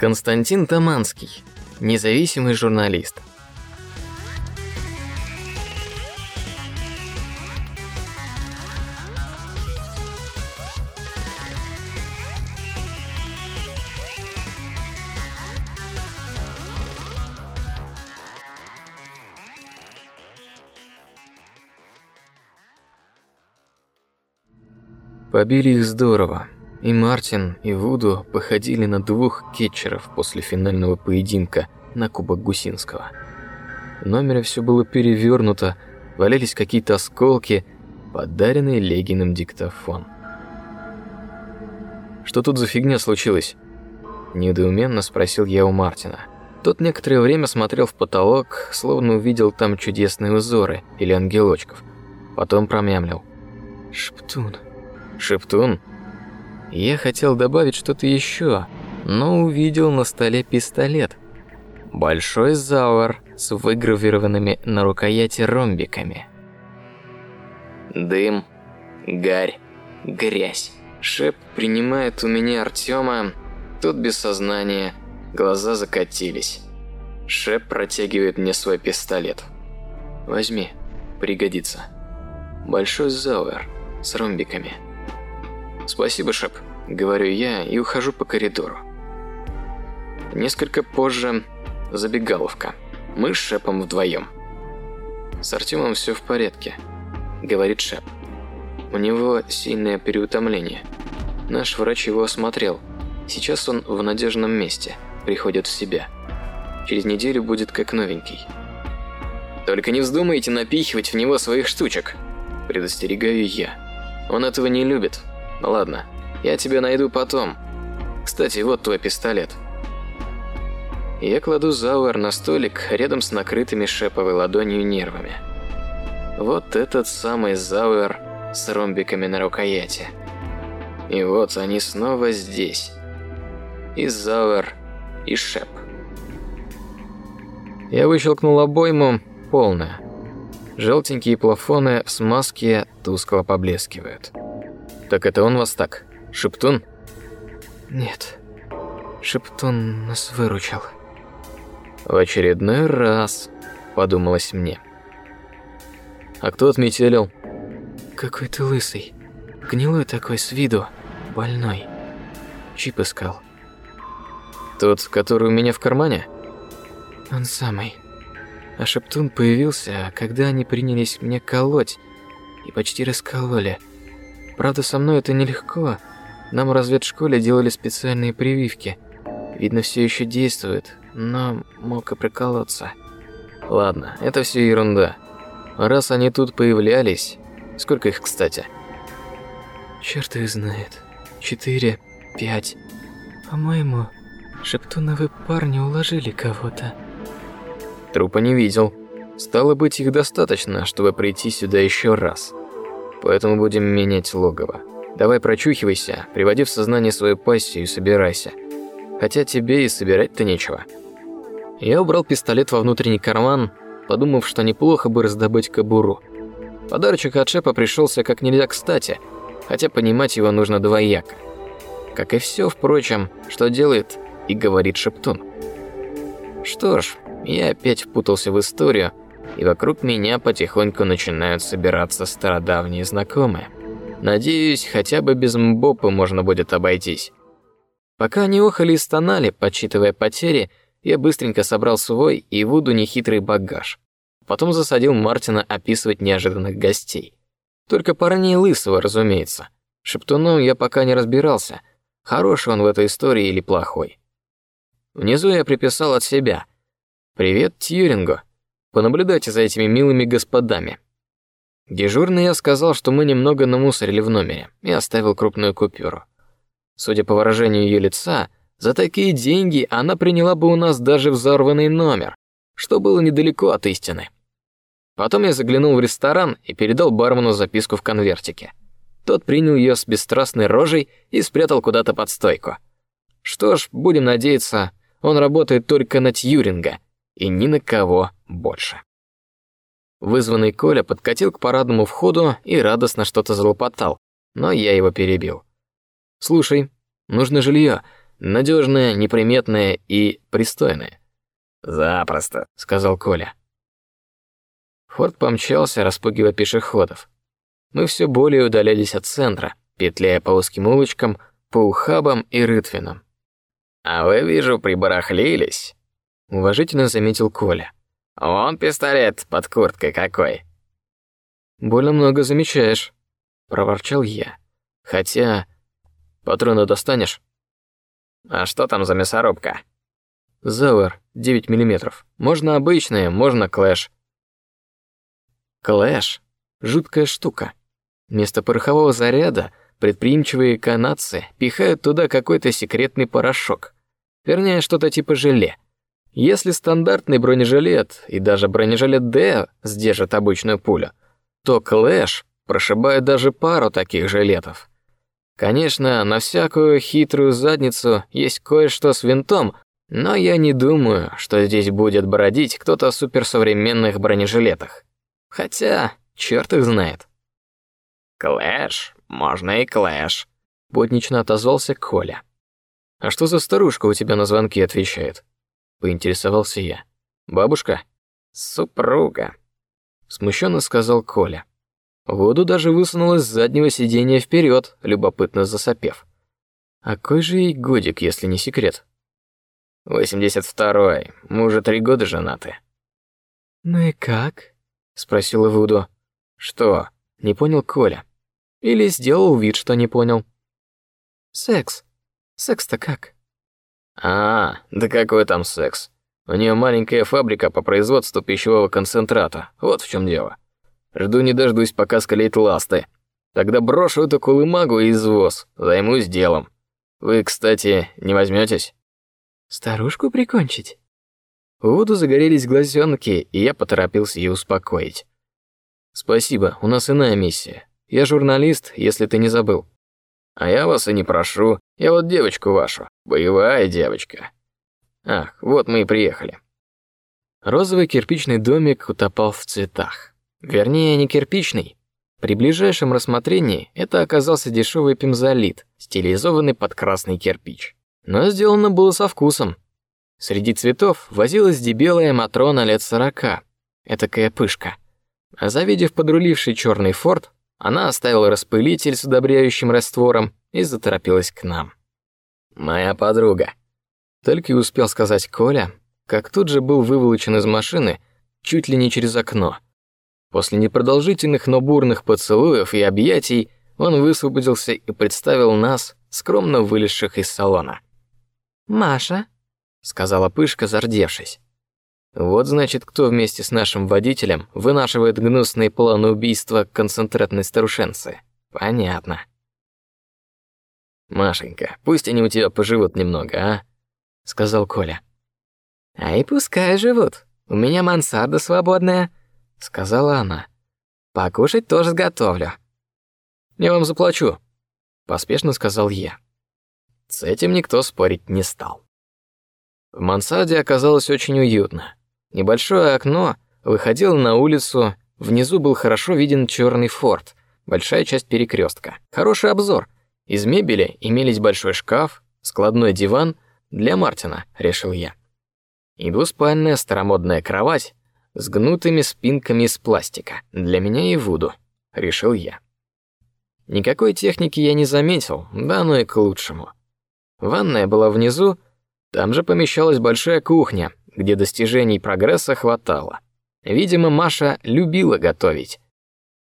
Константин Таманский, независимый журналист. Побили их здорово. И Мартин, и Вуду походили на двух кетчеров после финального поединка на Кубок Гусинского. В номере все было перевернуто, валялись какие-то осколки, подаренный Легиным диктофон. Что тут за фигня случилась? Недоуменно спросил я у Мартина. Тот некоторое время смотрел в потолок, словно увидел там чудесные узоры или ангелочков. Потом промямлил: "Шептун". "Шептун?" Я хотел добавить что-то еще, но увидел на столе пистолет. Большой зауэр с выгравированными на рукояти ромбиками. Дым, гарь, грязь. Шеп принимает у меня Артема, тот без сознания, глаза закатились. Шеп протягивает мне свой пистолет. Возьми, пригодится. Большой зауэр с ромбиками. «Спасибо, Шеп», — говорю я и ухожу по коридору. Несколько позже забегаловка. Мы с Шепом вдвоем. «С Артемом все в порядке», — говорит Шеп. «У него сильное переутомление. Наш врач его осмотрел. Сейчас он в надежном месте, приходит в себя. Через неделю будет как новенький». «Только не вздумайте напихивать в него своих штучек», – предостерегаю я. «Он этого не любит, Ладно, я тебя найду потом. Кстати, вот твой пистолет. Я кладу Зауэр на столик рядом с накрытыми шеповой ладонью нервами. Вот этот самый Зауэр с ромбиками на рукояти. И вот они снова здесь. И Зауэр, и Шеп. Я выщелкнул обойму, полная. Желтенькие плафоны в смазке тускло поблескивают. Так это он вас так? Шептун? Нет. Шептун нас выручил. В очередной раз, подумалось мне. А кто отметелил? Какой-то лысый. Гнилой такой с виду. Больной. Чип искал. Тот, который у меня в кармане? Он самый. А Шептун появился, когда они принялись мне колоть и почти раскололи. Правда, со мной это нелегко. Нам в разведшколе делали специальные прививки. Видно, все еще действует, но мог и проколоться. Ладно, это все ерунда. Раз они тут появлялись, сколько их, кстати? Черт их знает. Четыре, пять. По-моему, шептуновы парни уложили кого-то. Трупа не видел. Стало быть, их достаточно, чтобы прийти сюда еще раз. Поэтому будем менять логово. Давай прочухивайся, приводи в сознание свою пассию и собирайся. Хотя тебе и собирать-то нечего. Я убрал пистолет во внутренний карман, подумав, что неплохо бы раздобыть кобуру. Подарочек от Шепа пришелся как нельзя кстати, хотя понимать его нужно двояко. Как и все, впрочем, что делает и говорит Шептун. Что ж, я опять впутался в историю, и вокруг меня потихоньку начинают собираться стародавние знакомые. Надеюсь, хотя бы без мбопа можно будет обойтись. Пока они охали и стонали, подсчитывая потери, я быстренько собрал свой и Вуду нехитрый багаж. Потом засадил Мартина описывать неожиданных гостей. Только парней лысого, разумеется. Шептуном я пока не разбирался, хороший он в этой истории или плохой. Внизу я приписал от себя. «Привет, Тьюрингу. Понаблюдайте за этими милыми господами. Дежурный я сказал, что мы немного намусорили в номере, и оставил крупную купюру. Судя по выражению ее лица, за такие деньги она приняла бы у нас даже взорванный номер, что было недалеко от истины. Потом я заглянул в ресторан и передал бармену записку в конвертике. Тот принял ее с бесстрастной рожей и спрятал куда-то под стойку. Что ж, будем надеяться, он работает только на Тьюринга и ни на кого больше. Вызванный Коля подкатил к парадному входу и радостно что-то залопотал, но я его перебил. Слушай, нужно жилье. Надежное, неприметное и пристойное. Запросто, сказал Коля. Форд помчался, распугивая пешеходов. Мы все более удалялись от центра, петляя по узким улочкам, по ухабам и рытвинам. А вы, вижу, прибарахлились, уважительно заметил Коля. Вон пистолет под курткой какой. Больно много замечаешь, проворчал я. Хотя патроны достанешь? А что там за мясорубка? Зауэр, 9 миллиметров. Можно обычные, можно клэш. Клэш — жуткая штука. Вместо порохового заряда предприимчивые канадцы пихают туда какой-то секретный порошок. Вернее, что-то типа желе. Если стандартный бронежилет и даже бронежилет Д сдержат обычную пулю, то клэш прошибает даже пару таких жилетов. Конечно, на всякую хитрую задницу есть кое-что с винтом, но я не думаю, что здесь будет бродить кто-то в суперсовременных бронежилетах. Хотя, черт их знает. Клэш, можно и клэш. Буднично отозвался Коля. А что за старушка у тебя на звонки отвечает? Поинтересовался я. Бабушка? Супруга. Смущенно сказал Коля. Воду даже высунулась с заднего сиденья вперед, любопытно засопев. А кой же ей годик, если не секрет? Восемьдесят второй. Мы уже три года женаты. Ну и как? спросила Вуду. Что? Не понял Коля. Или сделал вид, что не понял. Секс. Секс-то как? А, да какой там секс? У нее маленькая фабрика по производству пищевого концентрата. Вот в чем дело. Жду не дождусь, пока скалеет ласты. Тогда брошу эту кулымагу и извоз. Займусь делом. Вы, кстати, не возьметесь? Старушку прикончить? У Вуду загорелись глазенки, и я поторопился ее успокоить. Спасибо, у нас иная миссия. Я журналист, если ты не забыл. А я вас и не прошу. Я вот девочку вашу, боевая девочка. Ах, вот мы и приехали. Розовый кирпичный домик утопал в цветах. Вернее, не кирпичный. При ближайшем рассмотрении это оказался дешевый пимзолит, стилизованный под красный кирпич. Но сделано было со вкусом. Среди цветов возилась дебелая матрона лет сорока, этакая пышка. А завидев подруливший черный форт, она оставила распылитель с удобряющим раствором и заторопилась к нам. Моя подруга. Только и успел сказать Коля, как тут же был выволочен из машины чуть ли не через окно. После непродолжительных, но бурных поцелуев и объятий он высвободился и представил нас, скромно вылезших из салона. Маша, сказала Пышка, зардевшись. Вот значит, кто вместе с нашим водителем вынашивает гнусные планы убийства концентратной старушенцы. Понятно. Машенька, пусть они у тебя поживут немного, а? сказал Коля. А и пускай живут. У меня мансарда свободная, сказала она. Покушать тоже сготовлю. Я вам заплачу, поспешно сказал я. С этим никто спорить не стал. В мансарде оказалось очень уютно. Небольшое окно выходило на улицу, внизу был хорошо виден черный форт, большая часть перекрестка. Хороший обзор. Из мебели имелись большой шкаф, складной диван для Мартина, решил я. И двуспальная старомодная кровать с гнутыми спинками из пластика для меня и Вуду, решил я. Никакой техники я не заметил, да оно и к лучшему. Ванная была внизу, там же помещалась большая кухня, где достижений прогресса хватало. Видимо, Маша любила готовить.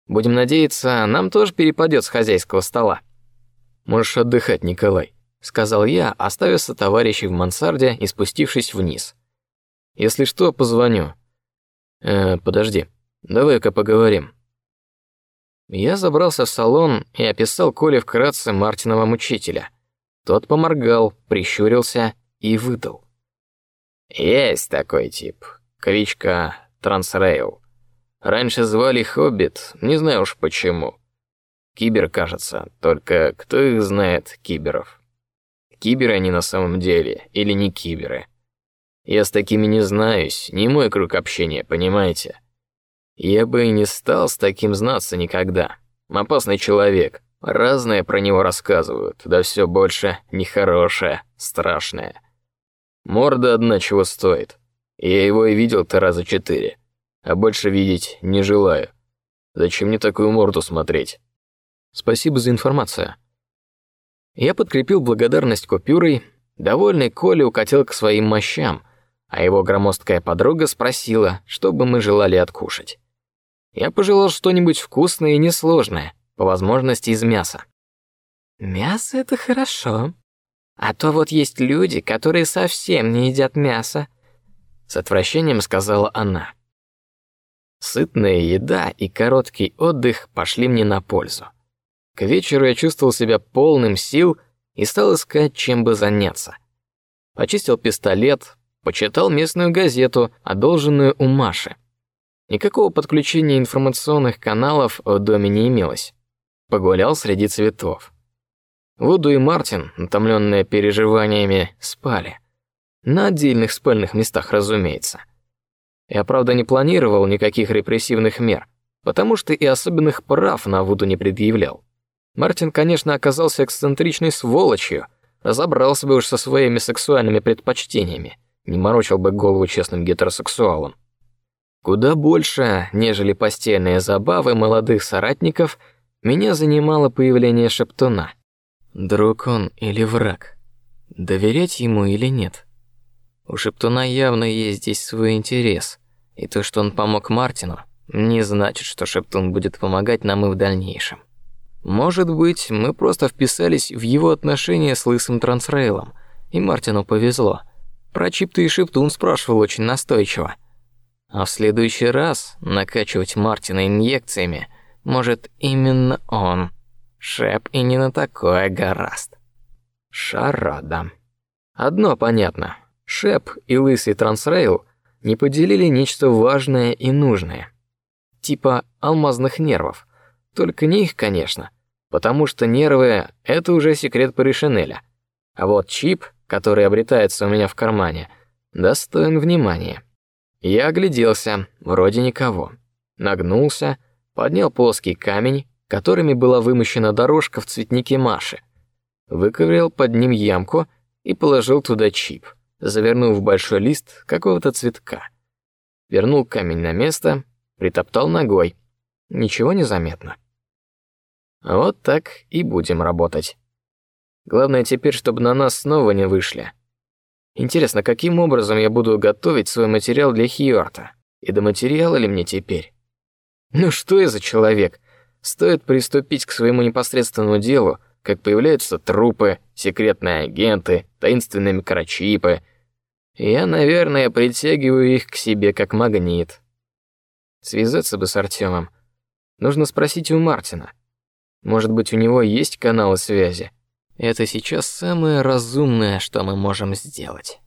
Будем надеяться, нам тоже перепадет с хозяйского стола. Можешь отдыхать, Николай, сказал я, оставив товарищей в мансарде и спустившись вниз. Если что, позвоню. Э, подожди, давай-ка поговорим. Я забрался в салон и описал Коле вкратце Мартинова мучителя. Тот поморгал, прищурился и выдал. Есть такой тип. Кличка Трансрейл. Раньше звали Хоббит, не знаю уж почему. Кибер, кажется, только кто их знает, киберов. Киберы они на самом деле или не киберы? Я с такими не знаюсь, не мой круг общения, понимаете? Я бы и не стал с таким знаться никогда. Опасный человек, Разное про него рассказывают, да все больше нехорошее, страшное. Морда одна чего стоит. Я его и видел-то раза четыре, а больше видеть не желаю. Зачем мне такую морду смотреть? Спасибо за информацию. Я подкрепил благодарность купюрой, довольный Коля укатил к своим мощам, а его громоздкая подруга спросила, что бы мы желали откушать. Я пожелал что-нибудь вкусное и несложное, по возможности из мяса. Мясо это хорошо. А то вот есть люди, которые совсем не едят мясо, с отвращением сказала она. Сытная еда и короткий отдых пошли мне на пользу. К вечеру я чувствовал себя полным сил и стал искать, чем бы заняться. Почистил пистолет, почитал местную газету, одолженную у Маши. Никакого подключения информационных каналов в доме не имелось погулял среди цветов. Вуду и Мартин, утомленные переживаниями, спали. На отдельных спальных местах, разумеется. Я, правда, не планировал никаких репрессивных мер, потому что и особенных прав на Вуду не предъявлял. Мартин, конечно, оказался эксцентричной сволочью, разобрался бы уж со своими сексуальными предпочтениями, не морочил бы голову честным гетеросексуалам. Куда больше, нежели постельные забавы молодых соратников — меня занимало появление Шептуна. Друг он или враг? Доверять ему или нет? У Шептуна явно есть здесь свой интерес, и то, что он помог Мартину, не значит, что Шептун будет помогать нам и в дальнейшем. Может быть, мы просто вписались в его отношения с лысым трансрейлом, и Мартину повезло. Про чип и Шептун спрашивал очень настойчиво. А в следующий раз накачивать Мартина инъекциями может, именно он. Шеп и не на такое гораст. Шарада. Одно понятно. Шеп и лысый трансрейл не поделили нечто важное и нужное. Типа алмазных нервов. Только не их, конечно, потому что нервы — это уже секрет Паришинеля. А вот чип, который обретается у меня в кармане, достоин внимания. Я огляделся, вроде никого. Нагнулся, поднял плоский камень, которыми была вымощена дорожка в цветнике Маши, выковырял под ним ямку и положил туда чип, завернув в большой лист какого-то цветка. Вернул камень на место, притоптал ногой. Ничего не заметно. Вот так и будем работать. Главное теперь, чтобы на нас снова не вышли. Интересно, каким образом я буду готовить свой материал для Хьюарта? И до материала ли мне теперь? Ну что я за человек? Стоит приступить к своему непосредственному делу, как появляются трупы, секретные агенты, таинственные микрочипы. Я, наверное, притягиваю их к себе как магнит. Связаться бы с Артемом. Нужно спросить у Мартина. Может быть, у него есть каналы связи. Это сейчас самое разумное, что мы можем сделать.